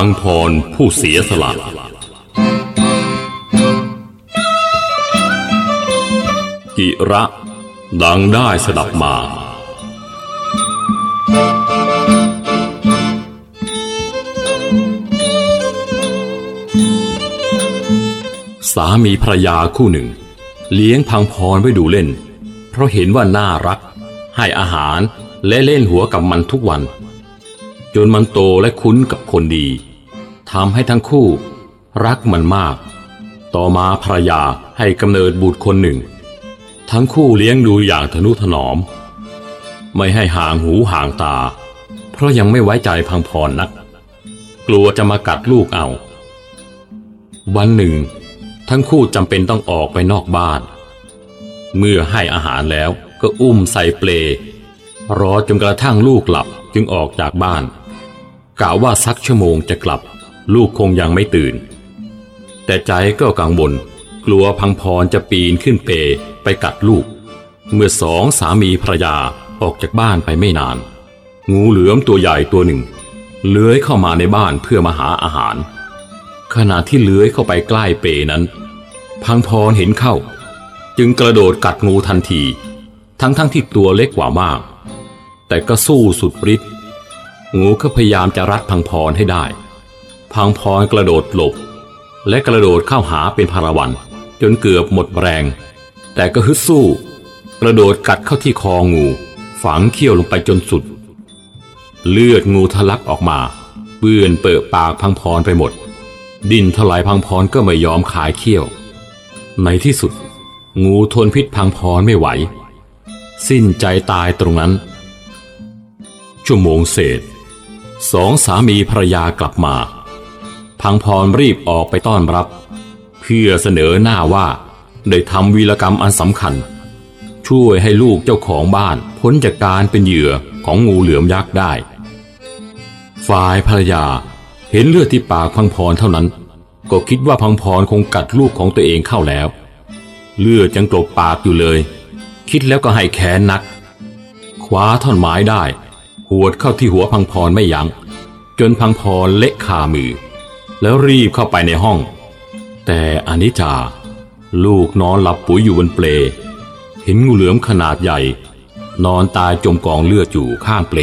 พังพรผู้เสียสละกิระ ดังได้สดับมา สามีภรรยาคู่หนึ่ง เลี้ยงพังพรไว้ดูเล่น เพราะเห็นว่าน่ารัก ให้อาหารและเล่นหัวกับมันทุกวัน จนมันโตและคุ้นกับคนดี ทำให้ทั้งคู่ รักมันมาก ต่อมาภรรยาให้กำเนิดบุตรคนหนึ่ง ทั้งคู่เลี้ยงดูอย่างทนุถนอม ไม่ให้ห่างหูห่างตา เพราะยังไม่ไว้ใจพังพรนัก กลัวจะมากัดลูกเอา วันหนึ่ง ทั้งคู่จำเป็นต้องออกไปนอกบ้าน เมื่อให้อาหารแล้วก็อุ้มใส่เปลรอจนกระทั่งลูกหลับจึงออกจากบ้านกะว่าสักชั่วโมงจะกลับ ลูกคงยังไม่ตื่น แต่ใจก็กังวลกลัวพังพรจะปีนขึ้นเปไปกัดลูก เมื่อสองสามีภรรยาออกจากบ้านไปไม่นาน งูเหลือมตัวใหญ่ตัวหนึ่ง เลื้อยเข้ามาในบ้านเพื่อมาหาอาหาร ขณะที่เลื้อยเข้าไปใกล้เปนั้น พังพรเห็นเข้า จึงกระโดดกัดงูทันที ทั้งๆทที่ตัวเล็กกว่ามาก แต่ก็สู้สุดฤทธิ์งูก็พยายามจะรัดพังพรให้ได้ พังพรกระโดดหลบ และกระโดดเข้าหาเป็นพาราวัน จนเกือบหมดแรง แต่ก็ฮึดสู้ กระโดดกัดเข้าที่คองู ฝังเขี้ยวลงไปจนสุด เลือดงูทะลักออกมา เปื้อนเปิดปากพังพรไปหมด ดินถลายพังพรก็ไม่ยอมขายเขี้ยว ในที่สุด งูทนพิษพังพรไม่ไหว สิ้นใจตายตรงนั้น ชั่วโมงเศษสองสามีภรรยากลับมา พังพรรีบออกไปต้อนรับ เพื่อเสนอหน้าว่าได้ทำวีรกรรมอันสำคัญ ช่วยให้ลูกเจ้าของบ้านพ้นจากการเป็นเหยื่อของงูเหลือมยักษ์ได้ ฝ่ายภรรยาเห็นเลือดที่ปากพังพรเท่านั้น ก็คิดว่าพังพรคงกัดลูกของตัวเองเข้าแล้ว เลือดยังกลบปากอยู่เลย คิดแล้วก็ให้แค้นนักคว้าท่อนไม้ได้ หวดเข้าที่หัวพังพรไม่ยัง้งจนพังพรเละคามือ แล้วรีบเข้าไปในห้อง แต่อนิจจาลูกนอนหลับปุ๋ยอยู่บนเปล เห็นงูเหลือมขนาดใหญ่ นอนตายจมกองเลือดอยู่ข้างเปล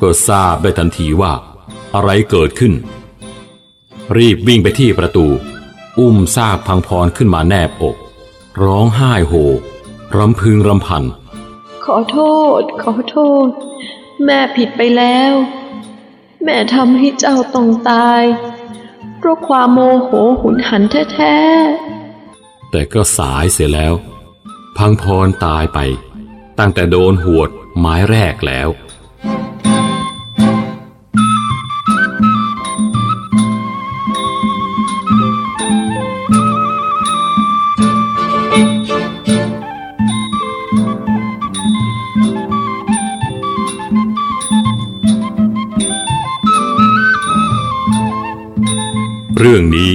ก็ทราบได้ทันทีว่าอะไรเกิดขึ้น รีบวิ่งไปที่ประตู อุ้มซากพังพรขึ้นมาแนบอก ร้องไห้โหรำพึงรำพัน ขอโทษ ขอโทษ แม่ผิดไปแล้ว แม่ทำให้เจ้าต้องตาย เพราะความโมโหหุนหันแท้แต่ก็สายเสียแล้ว พังพรตายไป ตั้งแต่โดนหวดไม้แรกแล้ว เรื่องนี้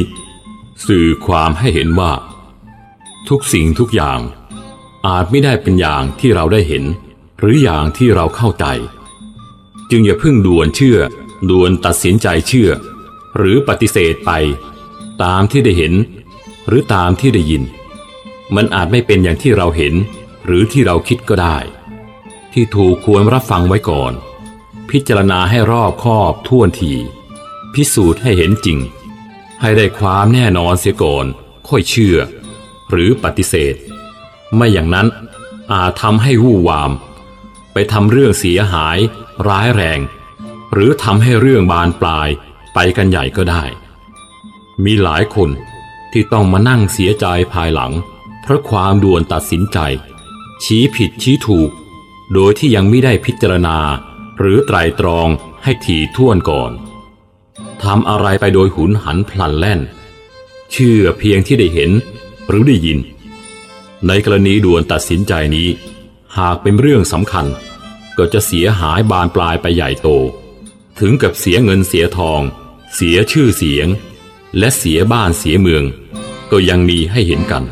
สื่อความให้เห็นว่า ทุกสิ่งทุกอย่างอาจไม่ได้เป็นอย่างที่เราได้เห็น หรืออย่างที่เราเข้าใจ จึงอย่าเพิ่งด่วนเชื่อด่วนตัดสินใจเชื่อ หรือปฏิเสธไป ตามที่ได้เห็น หรือตามที่ได้ยิน มันอาจไม่เป็นอย่างที่เราเห็น หรือที่เราคิดก็ได้ ที่ถูกควรรับฟังไว้ก่อน พิจารณาให้รอบคอบท่วนทีพิสูจน์ให้เห็นจริง ให้ได้ความแน่นอนเสียก่อน ค่อยเชื่อ หรือปฏิเสธ ไม่อย่างนั้นอาจทำให้วู่วาม ไปทำเรื่องเสียหาย ร้ายแรง หรือทำให้เรื่องบานปลายไปกันใหญ่ก็ได้ มีหลายคนที่ต้องมานั่งเสียใจภายหลัง เพราะความด่วนตัดสินใจ ชี้ผิดชี้ถูก โดยที่ยังไม่ได้พิจารณา หรือไตรตรองให้ถี่ถ้วนก่อน ทำอะไรไปโดยหุนหันพลันแล่น เชื่อเพียงที่ได้เห็นหรือได้ยิน ในกรณีด่วนตัดสินใจนี้ หากเป็นเรื่องสำคัญ ก็จะเสียหายบานปลายไปใหญ่โต ถึงกับเสียเงินเสียทอง เสียชื่อเสียง และเสียบ้านเสียเมือง ก็ยังมีให้เห็นกัน